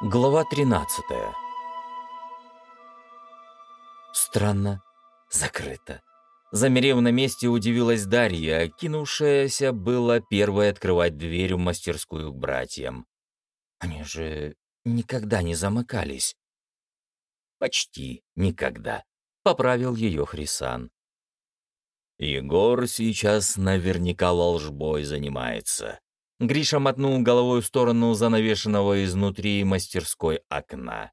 Глава 13 Странно, закрыто. Замерев на месте, удивилась Дарья, кинувшаяся было первой открывать дверь в мастерскую к братьям. Они же никогда не замыкались. Почти никогда, поправил ее Хрисан. Егор сейчас наверняка волжбой занимается. Гриша мотнул головой в сторону занавешенного изнутри мастерской окна.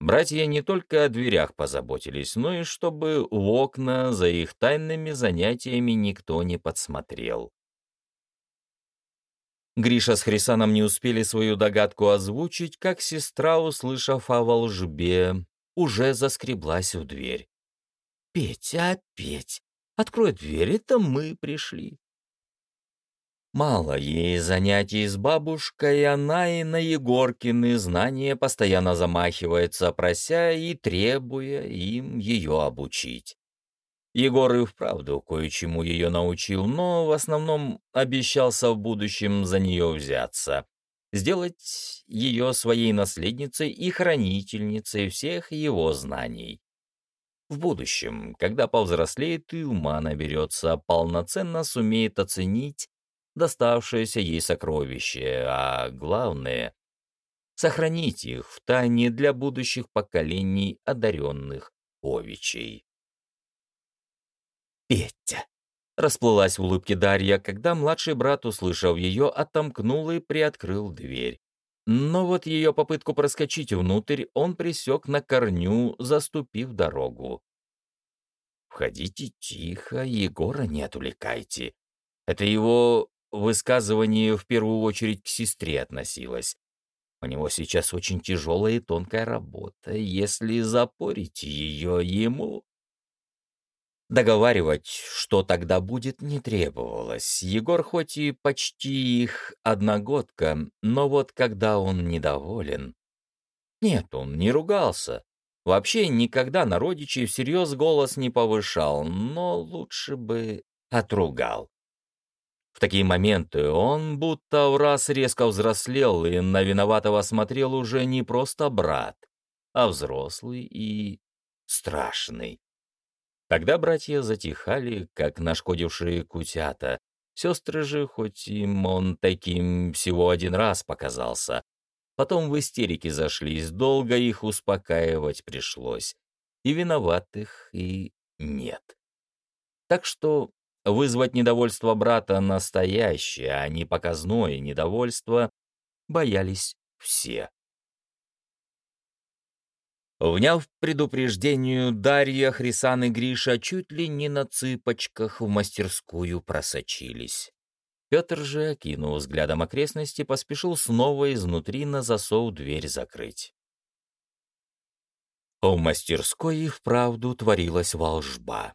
Братья не только о дверях позаботились, но и чтобы в окна за их тайными занятиями никто не подсмотрел. Гриша с Хрисаном не успели свою догадку озвучить, как сестра, услышав о волжбе, уже заскреблась в дверь. «Петя, опять! Открой дверь, это мы пришли!» Мало ей занятий с бабушкой, она и на Егоркины знания постоянно замахивается, прося и требуя им ее обучить. Егор и вправду кое-чему ее научил, но в основном обещался в будущем за нее взяться, сделать ее своей наследницей и хранительницей всех его знаний. В будущем, когда повзрослеет и ума наберется, полноценно сумеет оценить доставшееся ей сокровище, а главное — сохранить их в тайне для будущих поколений одаренных овечей. «Петя!» — расплылась в улыбке Дарья, когда младший брат, услышав ее, отомкнул и приоткрыл дверь. Но вот ее попытку проскочить внутрь он присек на корню, заступив дорогу. «Входите тихо, Егора не отвлекайте. Это его высказывание в первую очередь к сестре относилось. У него сейчас очень тяжелая и тонкая работа. Если запорить ее ему... Договаривать, что тогда будет, не требовалось. Егор хоть и почти их одногодка, но вот когда он недоволен... Нет, он не ругался. Вообще никогда на родичей всерьез голос не повышал, но лучше бы отругал. В такие моменты он будто в раз резко взрослел и на виноватого смотрел уже не просто брат, а взрослый и страшный. Тогда братья затихали, как нашкодившие кутята. Сестры же, хоть им он таким всего один раз показался, потом в истерике зашлись, долго их успокаивать пришлось. И виноватых, и нет. Так что Вызвать недовольство брата настоящее, а не показное недовольство, боялись все. Вняв предупреждению, Дарья, Хрисан и Гриша чуть ли не на цыпочках в мастерскую просочились. Петр же, окинув взглядом окрестности, поспешил снова изнутри на засов дверь закрыть. В мастерской и вправду творилась волжба.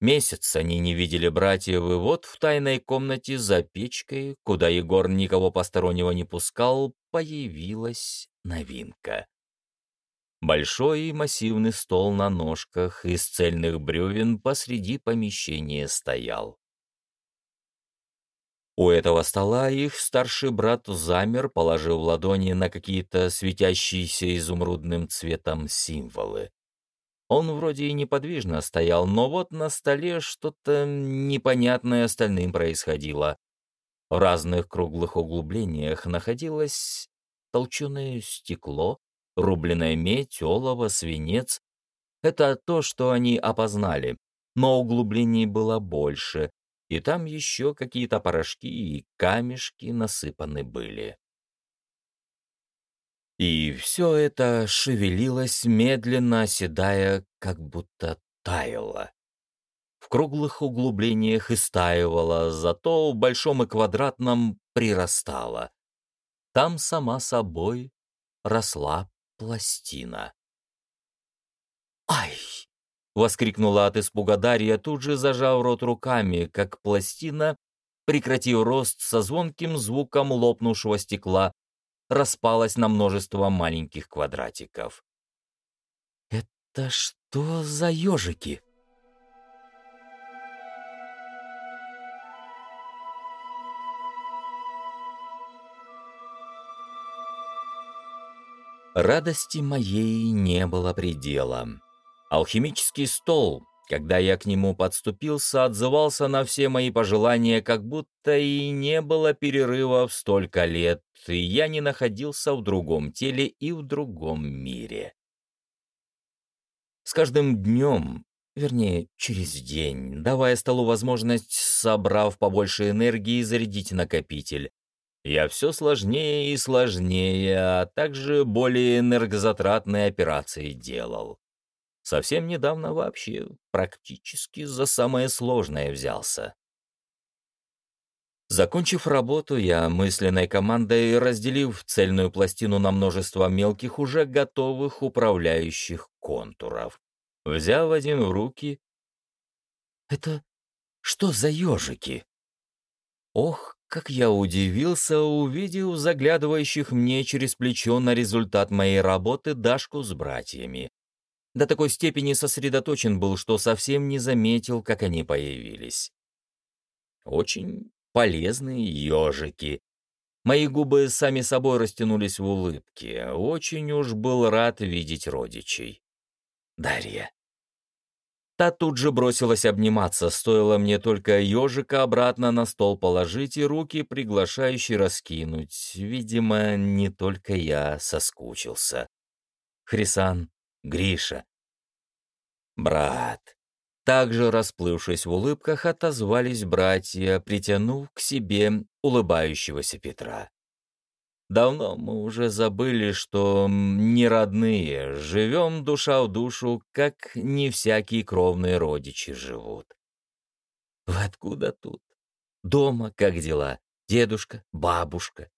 Месяц они не видели братьев, и вот в тайной комнате за печкой, куда Егор никого постороннего не пускал, появилась новинка. Большой и массивный стол на ножках из цельных бревен посреди помещения стоял. У этого стола их старший брат замер, положив ладони на какие-то светящиеся изумрудным цветом символы. Он вроде и неподвижно стоял, но вот на столе что-то непонятное остальным происходило. В разных круглых углублениях находилось толченое стекло, рубленная медь, олово, свинец. Это то, что они опознали, но углублений было больше, и там еще какие-то порошки и камешки насыпаны были. И все это шевелилось, медленно оседая, как будто таяло. В круглых углублениях истаивало, зато в большом и квадратном прирастало. Там сама собой росла пластина. «Ай!» — воскликнула от испуга Дарья, тут же зажав рот руками, как пластина, прекратив рост со звонким звуком лопнувшего стекла, распалась на множество маленьких квадратиков. «Это что за ежики?» Радости моей не было предела. Алхимический стол, когда я к нему подступился, отзывался на все мои пожелания, как будто и не было перерыва в столько лет, и я не находился в другом теле и в другом мире. С каждым днем, вернее, через день, давая столу возможность, собрав побольше энергии, зарядить накопитель, я все сложнее и сложнее, а также более энергозатратные операции делал. Совсем недавно вообще практически за самое сложное взялся. Закончив работу, я мысленной командой, разделив цельную пластину на множество мелких, уже готовых управляющих контуров, взяв один в руки... «Это что за ежики?» Ох, как я удивился, увидев заглядывающих мне через плечо на результат моей работы Дашку с братьями. До такой степени сосредоточен был, что совсем не заметил, как они появились. Очень полезные ежики. Мои губы сами собой растянулись в улыбке. Очень уж был рад видеть родичей. Дарья. Та тут же бросилась обниматься, стоило мне только ежика обратно на стол положить и руки приглашающие раскинуть. Видимо, не только я соскучился. Хрисан, Гриша. Брат. Также расплывшись в улыбках, отозвались братья, притянув к себе улыбающегося Петра. Давно мы уже забыли, что не родные, живем душа в душу, как не всякие кровные родичи живут. Вы откуда тут? Дома как дела? Дедушка, бабушка?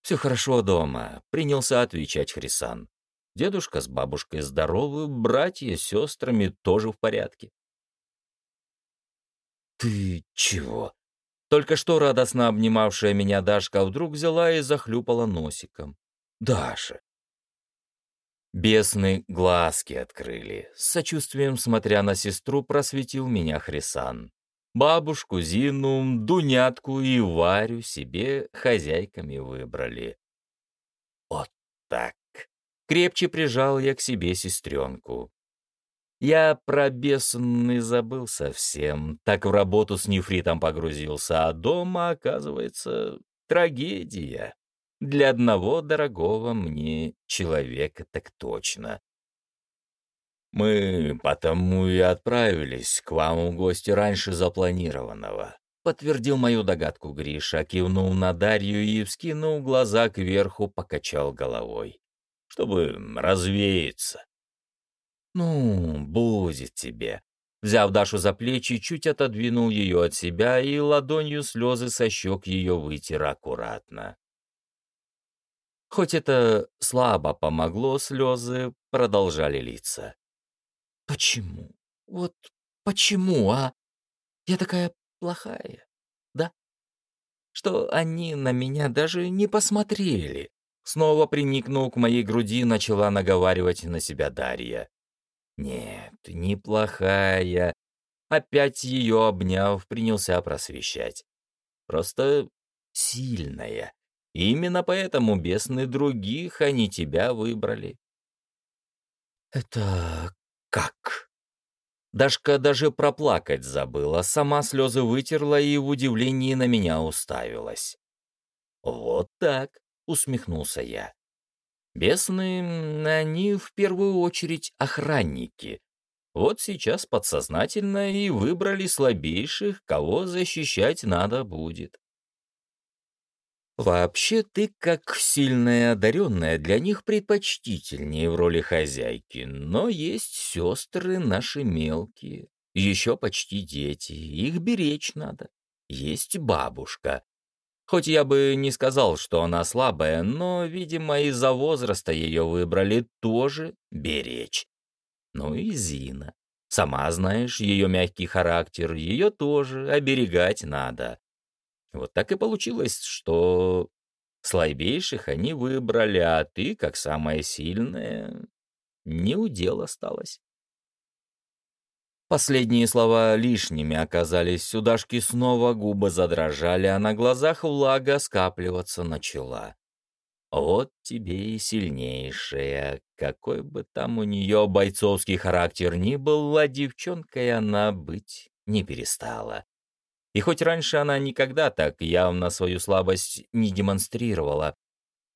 Все хорошо дома, принялся отвечать Хрисан. Дедушка с бабушкой здоровы, братья с сестрами тоже в порядке. «Ты чего?» Только что радостно обнимавшая меня Дашка вдруг взяла и захлюпала носиком. «Даша!» Бесны глазки открыли. С сочувствием, смотря на сестру, просветил меня Хрисан. Бабушку, Зину, Дунятку и Варю себе хозяйками выбрали. Вот так. Крепче прижал я к себе сестренку. Я про забыл совсем, так в работу с нефритом погрузился, а дома, оказывается, трагедия. Для одного дорогого мне человека так точно. Мы потому и отправились к вам в гости раньше запланированного. Подтвердил мою догадку Гриша, кивнул на Дарью и, вскинул глаза кверху, покачал головой. Чтобы развеяться. «Ну, будет тебе». Взяв Дашу за плечи, чуть отодвинул ее от себя и ладонью слезы со щек ее вытер аккуратно. Хоть это слабо помогло, слезы продолжали литься. «Почему? Вот почему, а? Я такая плохая, да? Что они на меня даже не посмотрели?» Снова приникнул к моей груди, начала наговаривать на себя Дарья. Нет, неплохая. Опять ее обняв, принялся просвещать. Просто сильная. Именно поэтому бесны других, они тебя выбрали. Это как? Дашка даже проплакать забыла, сама слезы вытерла и в удивлении на меня уставилась. «Вот так», — усмехнулся я. Бесны, они в первую очередь охранники. Вот сейчас подсознательно и выбрали слабейших, кого защищать надо будет. Вообще, ты как сильная одаренная для них предпочтительнее в роли хозяйки, но есть сестры наши мелкие, еще почти дети, их беречь надо. Есть бабушка, Хоть я бы не сказал, что она слабая, но, видимо, из-за возраста ее выбрали тоже беречь. Ну и Зина. Сама знаешь, ее мягкий характер, ее тоже оберегать надо. Вот так и получилось, что слабейших они выбрали, а ты, как самая сильная, не удел осталась. Последние слова лишними оказались, у Дашки снова губы задрожали, а на глазах влага скапливаться начала. Вот тебе и сильнейшая. Какой бы там у нее бойцовский характер ни был, а девчонкой она быть не перестала. И хоть раньше она никогда так явно свою слабость не демонстрировала,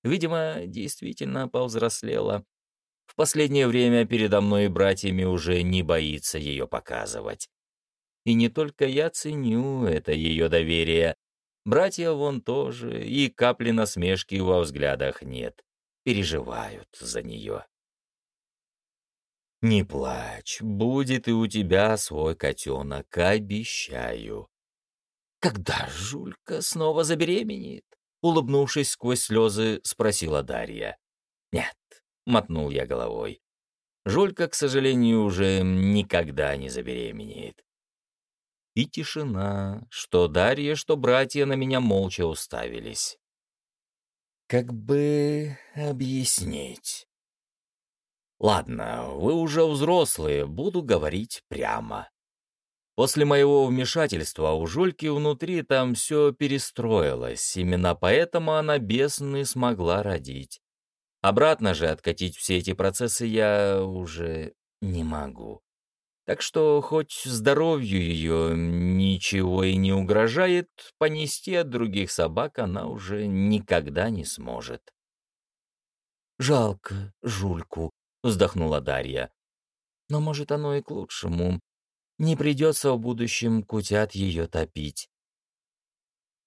видимо, действительно повзрослела. В последнее время передо мной и братьями уже не боится ее показывать. И не только я ценю это ее доверие. Братья вон тоже, и капли насмешки во взглядах нет. Переживают за нее. «Не плачь, будет и у тебя свой котенок, обещаю». «Когда Жулька снова забеременеет?» Улыбнувшись сквозь слезы, спросила Дарья. «Нет», — мотнул я головой. «Жулька, к сожалению, уже никогда не забеременеет». И тишина, что Дарья, что братья на меня молча уставились. «Как бы объяснить?» Ладно, вы уже взрослые, буду говорить прямо. После моего вмешательства у Жульки внутри там все перестроилось, именно поэтому она бесны смогла родить. Обратно же откатить все эти процессы я уже не могу. Так что хоть здоровью ее ничего и не угрожает, понести от других собак она уже никогда не сможет. Жалко Жульку, вздохнула Дарья. Но, может, оно и к лучшему. Не придется в будущем кутят ее топить.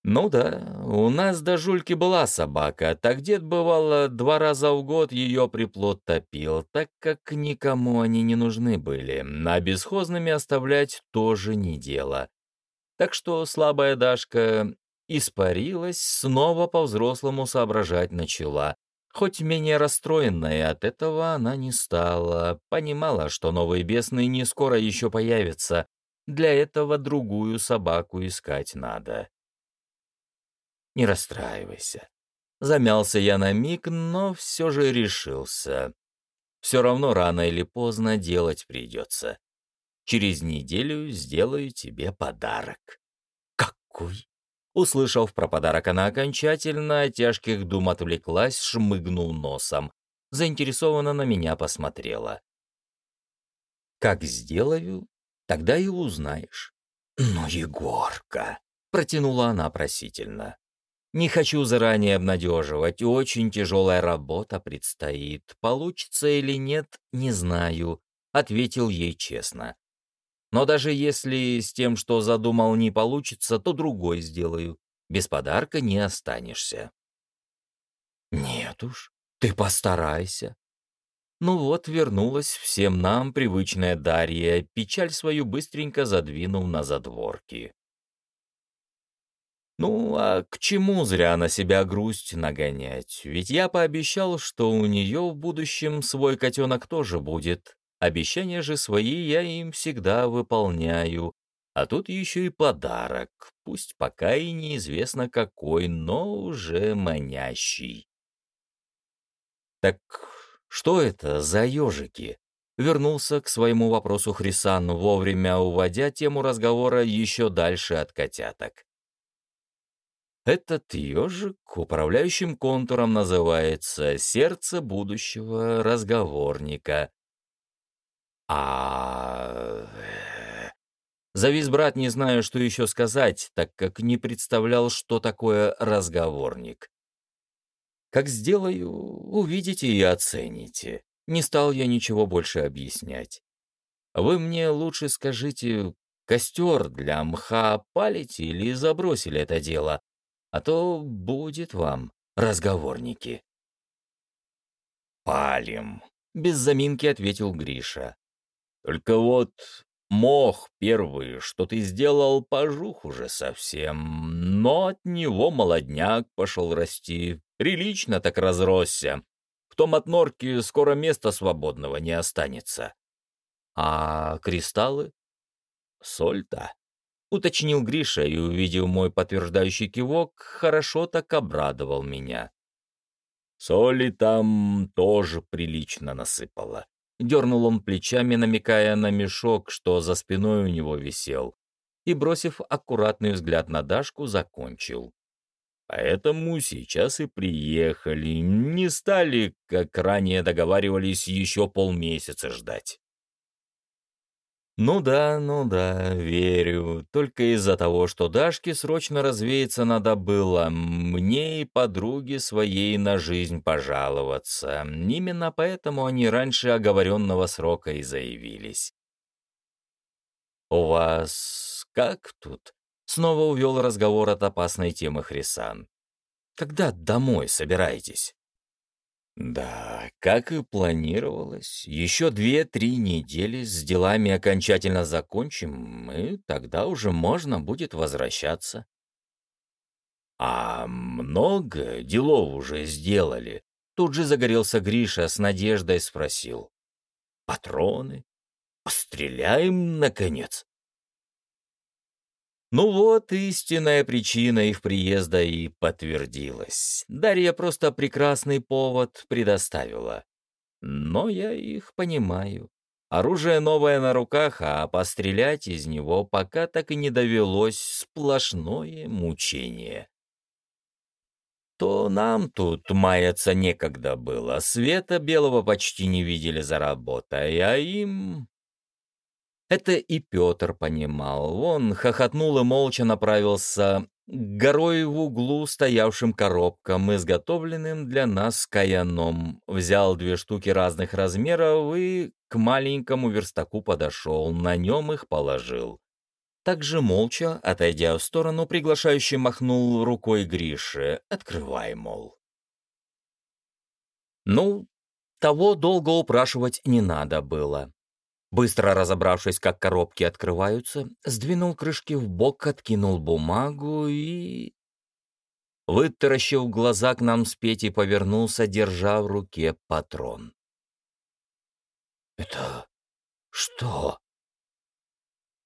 Ну да, у нас до жульки была собака, так дед, бывало, два раза в год ее приплод топил, так как никому они не нужны были, а бесхозными оставлять тоже не дело. Так что слабая Дашка испарилась, снова по-взрослому соображать начала, Хоть менее расстроенная от этого она не стала, понимала, что новые бесные не скоро еще появятся, для этого другую собаку искать надо. Не расстраивайся. Замялся я на миг, но все же решился. Все равно рано или поздно делать придется. Через неделю сделаю тебе подарок. Какой? Услышав про подарок, она окончательно от тяжких дум отвлеклась, шмыгнул носом. Заинтересованно на меня посмотрела. «Как сделаю, тогда и узнаешь». «Ну, Егорка!» — протянула она просительно. «Не хочу заранее обнадеживать, очень тяжелая работа предстоит. Получится или нет, не знаю», — ответил ей честно. Но даже если с тем, что задумал, не получится, то другой сделаю. Без подарка не останешься. Нет уж, ты постарайся. Ну вот, вернулась всем нам привычная Дарья, печаль свою быстренько задвинув на задворки. Ну, а к чему зря на себя грусть нагонять? Ведь я пообещал, что у нее в будущем свой котенок тоже будет, Обещания же свои я им всегда выполняю, а тут еще и подарок, пусть пока и неизвестно какой, но уже манящий. Так что это за ежики? Вернулся к своему вопросу Хрисан, вовремя уводя тему разговора еще дальше от котяток. Этот ежик управляющим контуром называется «Сердце будущего разговорника», а... Завис брат, не знаю, что еще сказать, так как не представлял, что такое разговорник. Как сделаю, увидите и оцените. Не стал я ничего больше объяснять. Вы мне лучше скажите, костер для мха палите или забросили это дело, а то будет вам разговорники. «Палим», — без заминки ответил Гриша. Только вот мох первый, что ты сделал, пожух уже совсем, но от него молодняк пошел расти, прилично так разросся. В том от норки скоро места свободного не останется. А кристаллы? Соль-то? Уточнил Гриша и, увидев мой подтверждающий кивок, хорошо так обрадовал меня. Соли там тоже прилично насыпала. Дернул он плечами, намекая на мешок, что за спиной у него висел, и, бросив аккуратный взгляд на Дашку, закончил. Поэтому сейчас и приехали, не стали, как ранее договаривались, еще полмесяца ждать. Ну да, ну да, верю. Только из-за того, что Дашке срочно развеяться надо было, мне и подруге своей на жизнь пожаловаться. Именно поэтому они раньше оговоренного срока и заявились. «У вас как тут?» Снова увел разговор от опасной темы Хрисан. «Когда домой собираетесь?» Да, как и планировалось, еще две-три недели с делами окончательно закончим, и тогда уже можно будет возвращаться. А много делов уже сделали. Тут же загорелся Гриша, с надеждой спросил. Патроны? Постреляем, наконец? Ну вот, истинная причина их приезда и подтвердилась. Дарья просто прекрасный повод предоставила. Но я их понимаю. Оружие новое на руках, а пострелять из него пока так и не довелось сплошное мучение. То нам тут маяться некогда было, света белого почти не видели за работой, а им это и Петр понимал. Он хохотнул и молча направился к горой в углу стоявшим коробкам, изготовленным для нас каяном. Взял две штуки разных размеров и к маленькому верстаку подошел, на нем их положил. Также молча, отойдя в сторону, приглашающий махнул рукой Грише. «Открывай, мол». Ну, того долго упрашивать не надо было. Быстро разобравшись, как коробки открываются, сдвинул крышки в бок, откинул бумагу и... Вытаращив глаза к нам с Петей, повернулся, держа в руке патрон. «Это что?»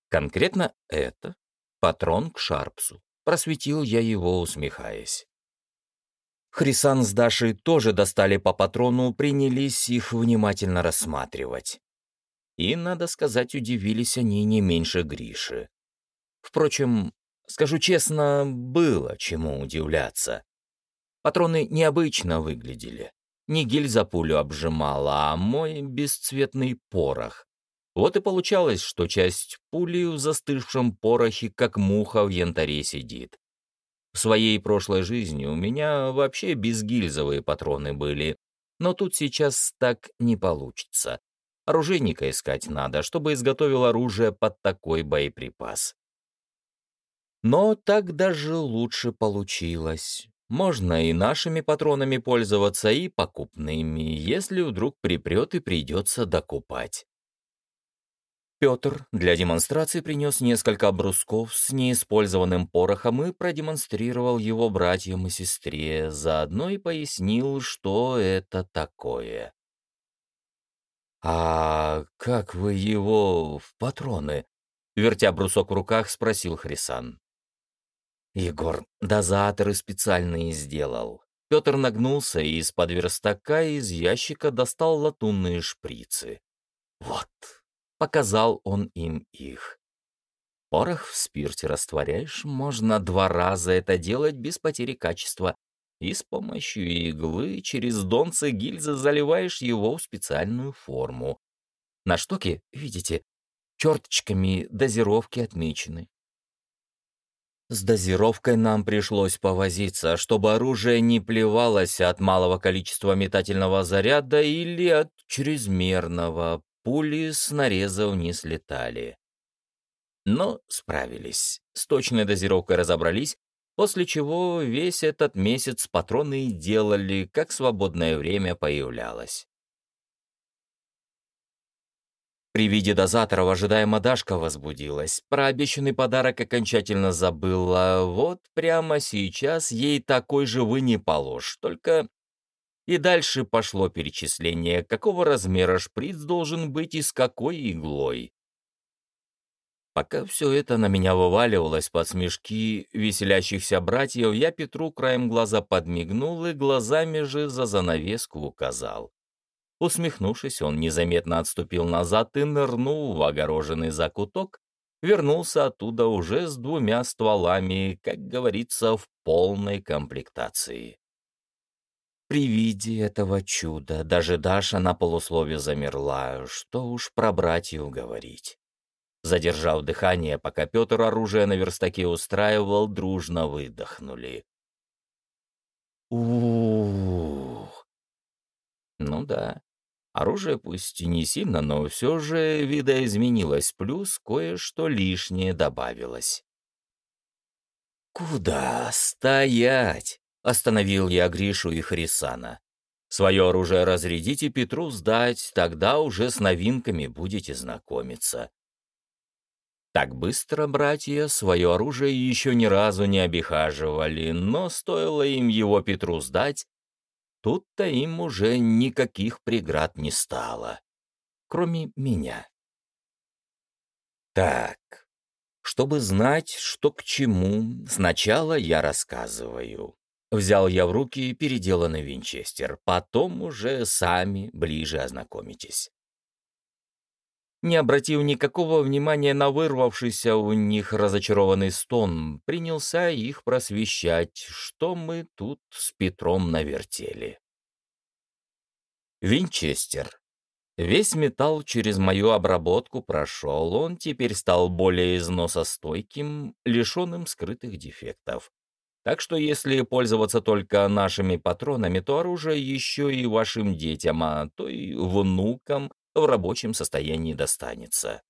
«Конкретно это патрон к Шарпсу», — просветил я его, усмехаясь. Хрисан с Дашей тоже достали по патрону, принялись их внимательно рассматривать. И, надо сказать, удивились они не меньше Гриши. Впрочем, скажу честно, было чему удивляться. Патроны необычно выглядели. Не гильза пулю обжимала, а мой бесцветный порох. Вот и получалось, что часть пули в застывшем порохе, как муха в янтаре сидит. В своей прошлой жизни у меня вообще безгильзовые патроны были, но тут сейчас так не получится. Оружейника искать надо, чтобы изготовил оружие под такой боеприпас. Но так даже лучше получилось. Можно и нашими патронами пользоваться, и покупными, если вдруг припрет и придется докупать. Петр для демонстрации принес несколько брусков с неиспользованным порохом и продемонстрировал его братьям и сестре, заодно и пояснил, что это такое. «А как вы его в патроны?» — вертя брусок в руках, спросил Хрисан. Егор дозаторы специальные сделал. Петр нагнулся и из-под верстака из ящика достал латунные шприцы. «Вот», — показал он им их. Порох в спирте растворяешь, можно два раза это делать без потери качества, и с помощью иглы через донце гильзы заливаешь его в специальную форму. На штоке, видите, черточками дозировки отмечены. С дозировкой нам пришлось повозиться, чтобы оружие не плевалось от малого количества метательного заряда или от чрезмерного, пули с нарезов не слетали. Но справились. С точной дозировкой разобрались, После чего весь этот месяц патроны и делали, как свободное время появлялось. При виде дозаторов ожидаемо Дашка возбудилась. Про обещанный подарок окончательно забыла. Вот прямо сейчас ей такой же вы не положь. Только и дальше пошло перечисление, какого размера шприц должен быть и с какой иглой. Пока все это на меня вываливалось под смешки веселящихся братьев, я Петру краем глаза подмигнул и глазами же за занавеску указал. Усмехнувшись, он незаметно отступил назад и нырнул в огороженный закуток, вернулся оттуда уже с двумя стволами, как говорится, в полной комплектации. При виде этого чуда даже Даша на полуслове замерла, что уж про братьев говорить. Задержав дыхание, пока Петр оружие на верстаке устраивал, дружно выдохнули. Ух! Ну да, оружие пусть и не сильно, но все же видоизменилось, плюс кое-что лишнее добавилось. «Куда стоять?» — остановил я Гришу и Хрисана. «Свое оружие разрядите Петру сдать, тогда уже с новинками будете знакомиться. Так быстро братья свое оружие еще ни разу не обихаживали, но стоило им его Петру сдать, тут-то им уже никаких преград не стало, кроме меня. Так, чтобы знать, что к чему, сначала я рассказываю. Взял я в руки переделанный винчестер, потом уже сами ближе ознакомитесь не обратив никакого внимания на вырвавшийся у них разочарованный стон, принялся их просвещать, что мы тут с Петром навертели. Винчестер. Весь металл через мою обработку прошел, он теперь стал более износостойким, лишенным скрытых дефектов. Так что если пользоваться только нашими патронами, то оружие еще и вашим детям, а то и внукам в рабочем состоянии достанется.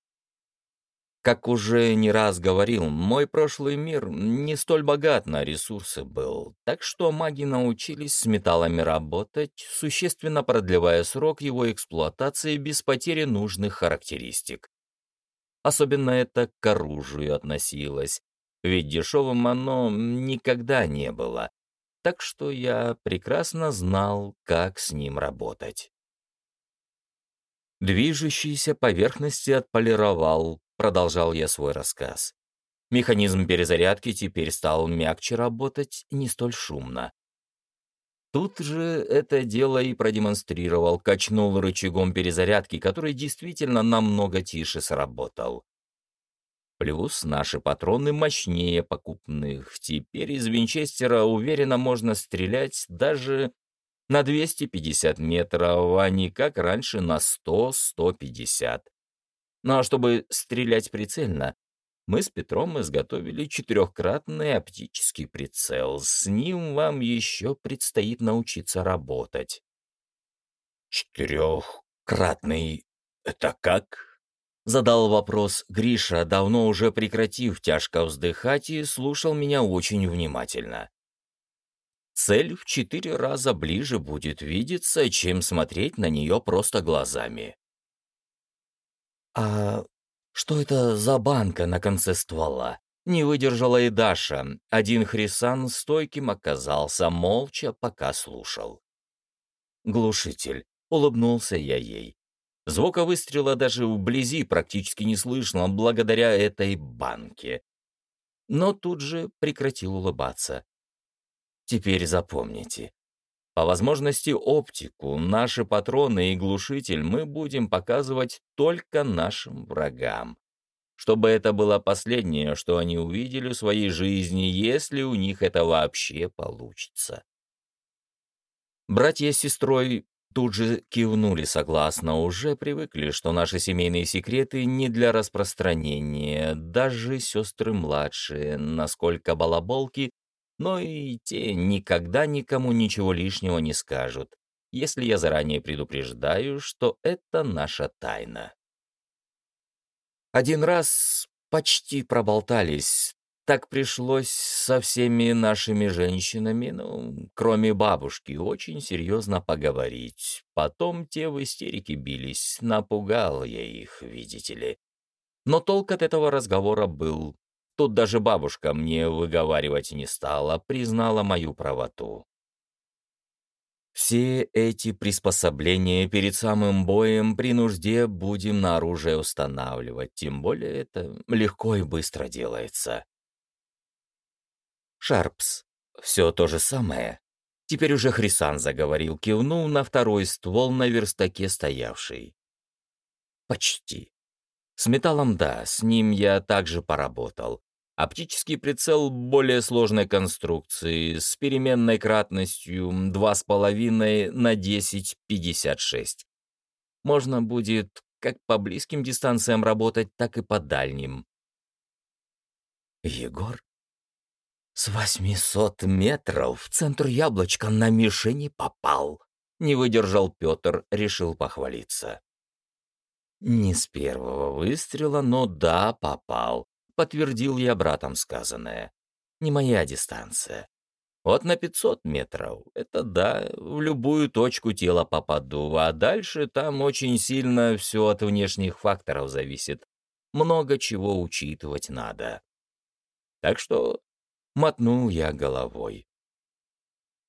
Как уже не раз говорил, мой прошлый мир не столь богат на ресурсы был, так что маги научились с металлами работать, существенно продлевая срок его эксплуатации без потери нужных характеристик. Особенно это к оружию относилось, ведь дешевым оно никогда не было, так что я прекрасно знал, как с ним работать. Движущиеся поверхности отполировал, продолжал я свой рассказ. Механизм перезарядки теперь стал мягче работать, не столь шумно. Тут же это дело и продемонстрировал, качнул рычагом перезарядки, который действительно намного тише сработал. Плюс наши патроны мощнее покупных. Теперь из винчестера уверенно можно стрелять даже на 250 метров, а не как раньше на 100-150. Ну а чтобы стрелять прицельно, мы с Петром изготовили четырехкратный оптический прицел. С ним вам еще предстоит научиться работать. «Четырехкратный — это как?» — задал вопрос Гриша, давно уже прекратив тяжко вздыхать и слушал меня очень внимательно цель в четыре раза ближе будет видеться, чем смотреть на нее просто глазами. «А что это за банка на конце ствола?» Не выдержала и Даша. Один хрисан стойким оказался, молча, пока слушал. «Глушитель», — улыбнулся я ей. Звука выстрела даже вблизи практически не слышно благодаря этой банке. Но тут же прекратил улыбаться. Теперь запомните. По возможности оптику, наши патроны и глушитель мы будем показывать только нашим врагам. Чтобы это было последнее, что они увидели в своей жизни, если у них это вообще получится. Братья с сестрой тут же кивнули согласно, уже привыкли, что наши семейные секреты не для распространения, даже сестры младшие, насколько балаболки, но и те никогда никому ничего лишнего не скажут, если я заранее предупреждаю, что это наша тайна. Один раз почти проболтались, так пришлось со всеми нашими женщинами, ну, кроме бабушки, очень серьезно поговорить. Потом те в истерике бились, напугал я их, видите ли. Но толк от этого разговора был Тут даже бабушка мне выговаривать не стала, признала мою правоту. Все эти приспособления перед самым боем при нужде будем на оружие устанавливать, тем более это легко и быстро делается. Шарпс. Все то же самое. Теперь уже Хрисан заговорил, кивнул на второй ствол на верстаке стоявший. Почти. С металлом, да, с ним я также поработал. Оптический прицел более сложной конструкции, с переменной кратностью 2,5 на 10,56. Можно будет как по близким дистанциям работать, так и по дальним. Егор? С 800 метров в центр яблочка на мишени попал. Не выдержал Петр, решил похвалиться. Не с первого выстрела, но да, попал. Подтвердил я братом сказанное. Не моя дистанция. Вот на 500 метров, это да, в любую точку тела попаду, а дальше там очень сильно все от внешних факторов зависит. Много чего учитывать надо. Так что мотнул я головой.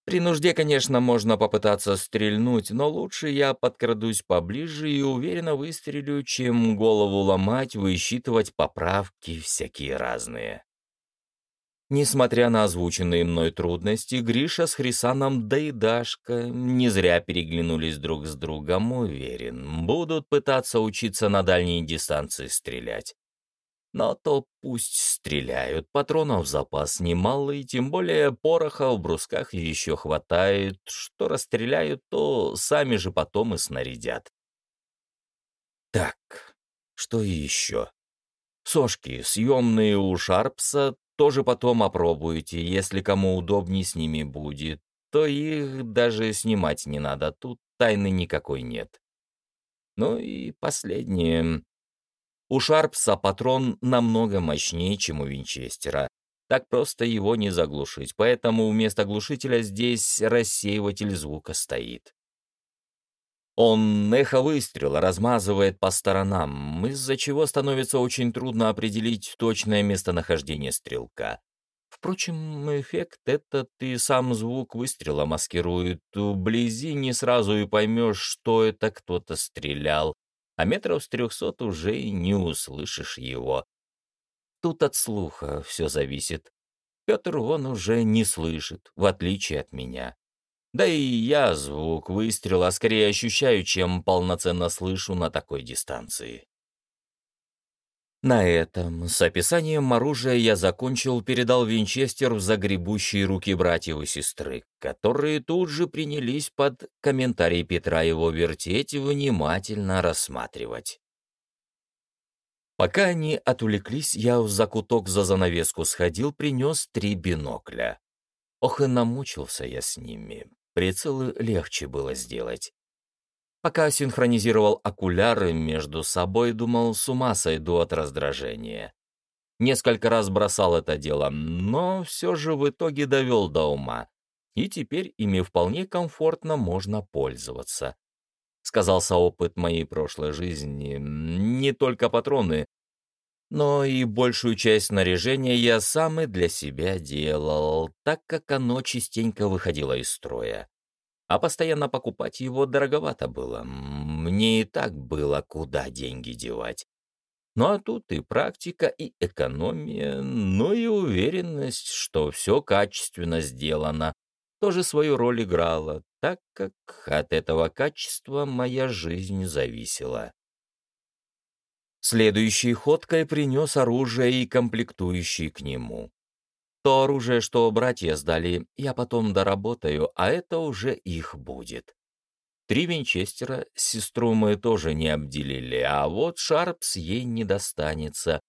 При нужде, конечно, можно попытаться стрельнуть, но лучше я подкрадусь поближе и уверенно выстрелю, чем голову ломать, высчитывать поправки всякие разные. Несмотря на озвученные мной трудности, Гриша с Хрисаном, да и Дашка не зря переглянулись друг с другом, уверен, будут пытаться учиться на дальней дистанции стрелять. Но то пусть стреляют, патронов запас немалый, тем более пороха в брусках еще хватает, что расстреляют, то сами же потом и снарядят. Так, что еще? Сошки, съемные у Шарпса, тоже потом опробуйте, если кому удобней с ними будет, то их даже снимать не надо, тут тайны никакой нет. Ну и последнее. У Шарпса патрон намного мощнее, чем у Винчестера. Так просто его не заглушить, поэтому вместо глушителя здесь рассеиватель звука стоит. Он эхо выстрела размазывает по сторонам, из-за чего становится очень трудно определить точное местонахождение стрелка. Впрочем, эффект этот и сам звук выстрела маскирует. Вблизи не сразу и поймешь, что это кто-то стрелял, а метров с трехсот уже и не услышишь его. Тут от слуха все зависит. Петр он уже не слышит, в отличие от меня. Да и я звук выстрела скорее ощущаю, чем полноценно слышу на такой дистанции. На этом с описанием оружия я закончил, передал винчестер в загребущие руки братьев и сестры, которые тут же принялись под комментарий Петра его вертеть и внимательно рассматривать. Пока они отвлеклись, я в закуток за занавеску сходил, принес три бинокля. Ох и намучился я с ними. Прицелы легче было сделать. Пока синхронизировал окуляры между собой, думал, с ума сойду от раздражения. Несколько раз бросал это дело, но все же в итоге довел до ума. И теперь ими вполне комфортно можно пользоваться. Сказался опыт моей прошлой жизни. Не только патроны, но и большую часть снаряжения я сам и для себя делал, так как оно частенько выходило из строя а постоянно покупать его дороговато было. Мне и так было куда деньги девать. Ну а тут и практика, и экономия, ну и уверенность, что все качественно сделано, тоже свою роль играла, так как от этого качества моя жизнь зависела. Следующей ходкой принес оружие и комплектующие к нему. То оружие, что братья сдали, я потом доработаю, а это уже их будет. Три винчестера сестру мы тоже не обделили, а вот Шарпс ей не достанется.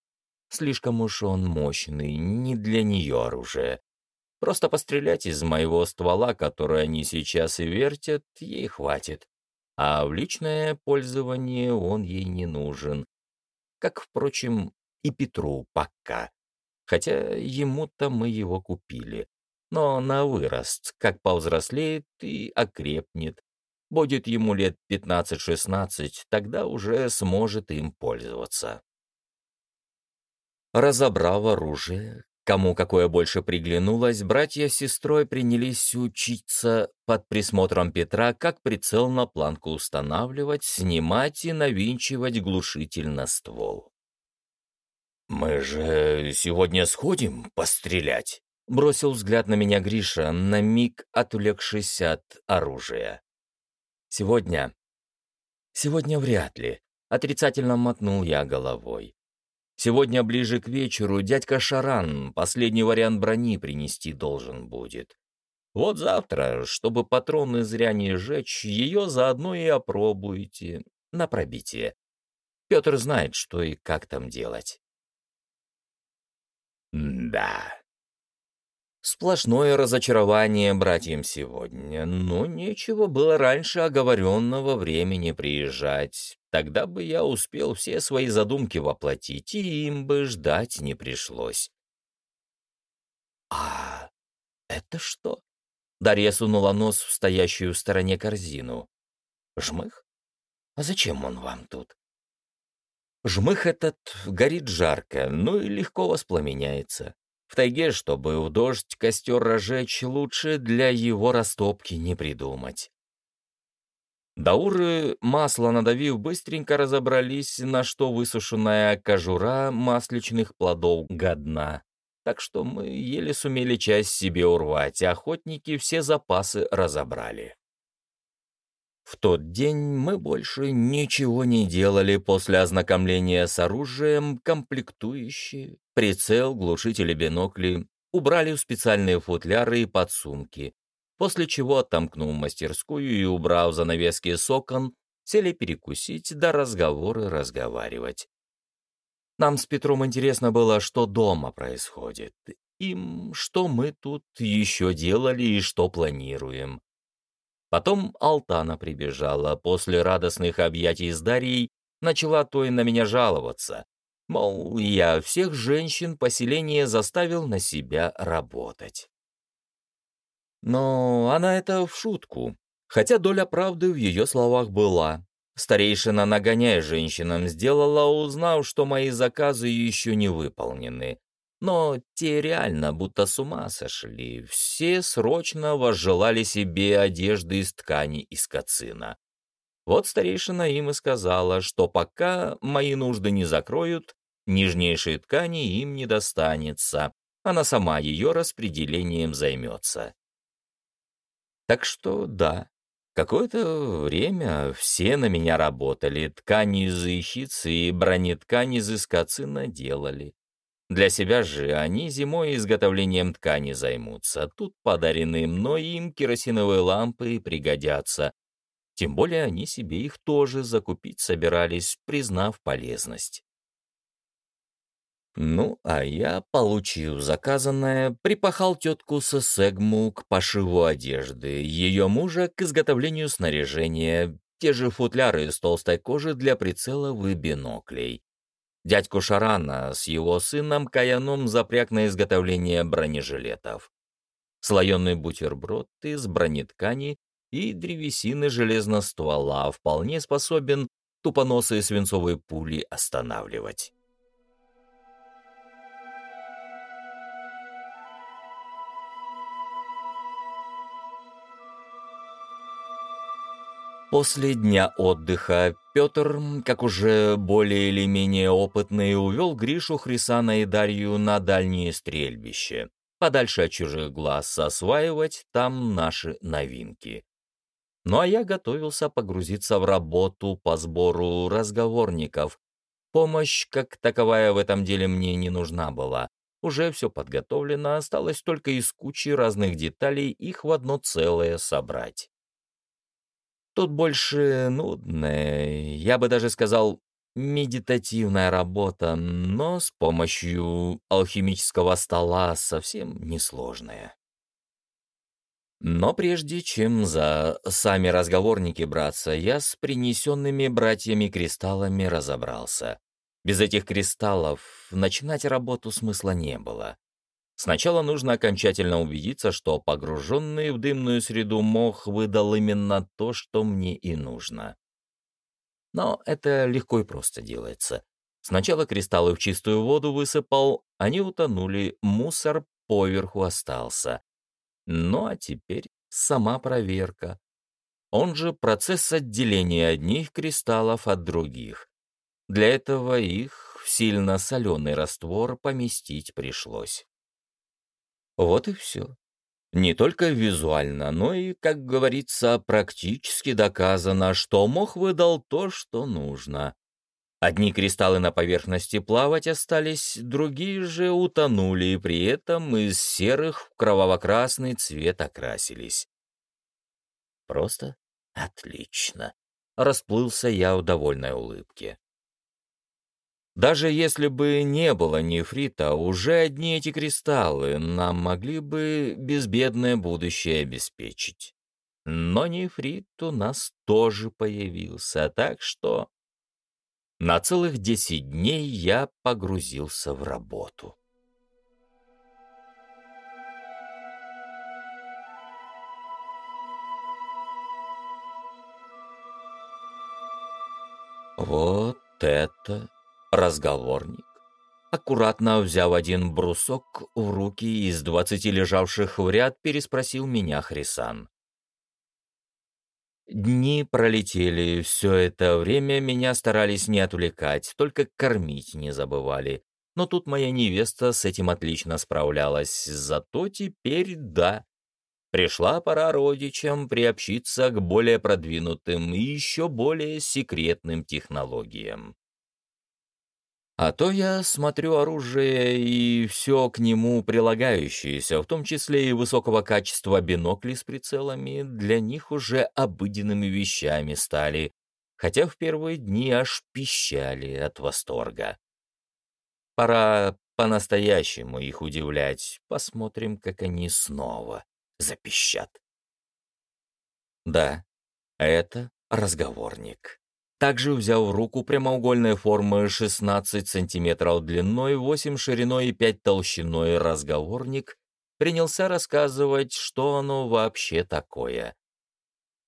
Слишком уж он мощный, не для нее оружие. Просто пострелять из моего ствола, который они сейчас и вертят, ей хватит. А в личное пользование он ей не нужен. Как, впрочем, и Петру пока хотя ему-то мы его купили. Но на вырост, как повзрослеет и окрепнет. Будет ему лет 15-16, тогда уже сможет им пользоваться. Разобрав оружие, кому какое больше приглянулось, братья с сестрой принялись учиться под присмотром Петра, как прицел на планку устанавливать, снимать и навинчивать глушитель на ствол. «Мы же сегодня сходим пострелять?» — бросил взгляд на меня Гриша, на миг отвлекшись от оружия. «Сегодня?» «Сегодня вряд ли», — Отрицательно мотнул я головой. Сегодня ближе к вечеру дядька Шаран последний вариант брони принести должен будет. Вот завтра, чтобы патроны зря не сжечь, ее заодно и опробуйте на пробитие. Петр знает, что и как там делать. Да. Сплошное разочарование братьям сегодня, но нечего было раньше оговоренного времени приезжать. Тогда бы я успел все свои задумки воплотить, и им бы ждать не пришлось. «А это что?» Дарья сунула нос в стоящую в стороне корзину. «Жмых? А зачем он вам тут?» Жмых этот горит жарко, ну и легко воспламеняется. В тайге, чтобы в дождь костер разжечь, лучше для его растопки не придумать. Дауры, масло надавив, быстренько разобрались, на что высушенная кожура масличных плодов годна. Так что мы еле сумели часть себе урвать, а охотники все запасы разобрали. В тот день мы больше ничего не делали после ознакомления с оружием, комплектующие, прицел, глушители, бинокли, убрали в специальные футляры и подсумки, после чего, отомкнув мастерскую и убрав занавески с окон, сели перекусить, да разговоры разговаривать. Нам с Петром интересно было, что дома происходит, им, что мы тут еще делали и что планируем. Потом Алтана прибежала, после радостных объятий с Дарьей начала той на меня жаловаться. Мол, я всех женщин поселения заставил на себя работать. Но она это в шутку, хотя доля правды в ее словах была. Старейшина, нагоняя женщинам, сделала, узнав, что мои заказы еще не выполнены. Но те реально будто с ума сошли. Все срочно возжелали себе одежды из ткани из кацина. Вот старейшина им и сказала, что пока мои нужды не закроют, нежнейшей ткани им не достанется. Она сама ее распределением займется. Так что да, какое-то время все на меня работали, ткани из ищицы и бронеткани из искацина делали. Для себя же они зимой изготовлением ткани займутся. Тут подаренные мной им керосиновые лампы пригодятся. Тем более они себе их тоже закупить собирались, признав полезность. Ну, а я, получив заказанное, припахал тетку Сесегму к пошиву одежды, ее мужа к изготовлению снаряжения, те же футляры из толстой кожи для прицелов и биноклей. Дядьку Шарана с его сыном Каяном запряг на изготовление бронежилетов. Слоеный бутерброд из бронеткани и древесины железноствола вполне способен тупоносые свинцовые пули останавливать. После дня отдыха Петр, как уже более или менее опытный, увел Гришу, Хрисана и Дарью на дальнее стрельбище, подальше от чужих глаз, осваивать там наши новинки. Ну а я готовился погрузиться в работу по сбору разговорников. Помощь, как таковая, в этом деле мне не нужна была. Уже все подготовлено, осталось только из кучи разных деталей их в одно целое собрать. Тут больше нудная, я бы даже сказал, медитативная работа, но с помощью алхимического стола совсем несложная. Но прежде чем за сами разговорники браться, я с принесенными братьями кристаллами разобрался. Без этих кристаллов начинать работу смысла не было. Сначала нужно окончательно убедиться, что погруженный в дымную среду мох выдал именно то, что мне и нужно. Но это легко и просто делается. Сначала кристаллы в чистую воду высыпал, они утонули, мусор поверху остался. Ну а теперь сама проверка. Он же процесс отделения одних кристаллов от других. Для этого их в сильно соленый раствор поместить пришлось. Вот и все. Не только визуально, но и, как говорится, практически доказано, что мох выдал то, что нужно. Одни кристаллы на поверхности плавать остались, другие же утонули, и при этом из серых в кроваво-красный цвет окрасились. Просто отлично. Расплылся я в довольной улыбке. Даже если бы не было нефрита, уже одни эти кристаллы нам могли бы безбедное будущее обеспечить. Но нефрит у нас тоже появился, так что на целых десять дней я погрузился в работу. Вот это разговорник. Аккуратно взяв один брусок в руки из двадцати лежавших в ряд, переспросил меня Хрисан. Дни пролетели, все это время меня старались не отвлекать, только кормить не забывали. Но тут моя невеста с этим отлично справлялась, зато теперь да. Пришла пора родичам приобщиться к более продвинутым и еще более секретным технологиям. А то я смотрю оружие и все к нему прилагающееся, в том числе и высокого качества бинокли с прицелами, для них уже обыденными вещами стали, хотя в первые дни аж пищали от восторга. Пора по-настоящему их удивлять, посмотрим, как они снова запищат. Да, это разговорник. Также взял в руку прямоугольной формы 16 сантиметров длиной, 8 шириной и 5 толщиной разговорник, принялся рассказывать, что оно вообще такое.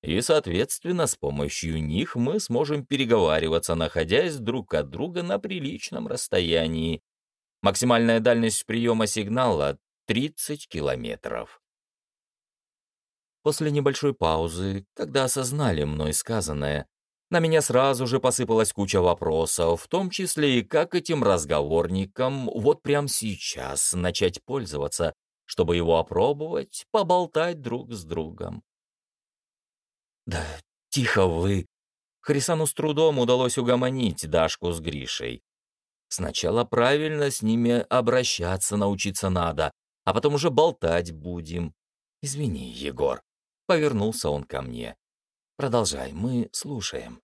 И, соответственно, с помощью них мы сможем переговариваться, находясь друг от друга на приличном расстоянии. Максимальная дальность приема сигнала — 30 километров. После небольшой паузы, когда осознали мной сказанное, на меня сразу же посыпалась куча вопросов, в том числе и как этим разговорником вот прямо сейчас начать пользоваться, чтобы его опробовать, поболтать друг с другом. «Да тихо вы!» Хрисану с трудом удалось угомонить Дашку с Гришей. «Сначала правильно с ними обращаться научиться надо, а потом уже болтать будем. Извини, Егор». Повернулся он ко мне. Продолжай, мы слушаем.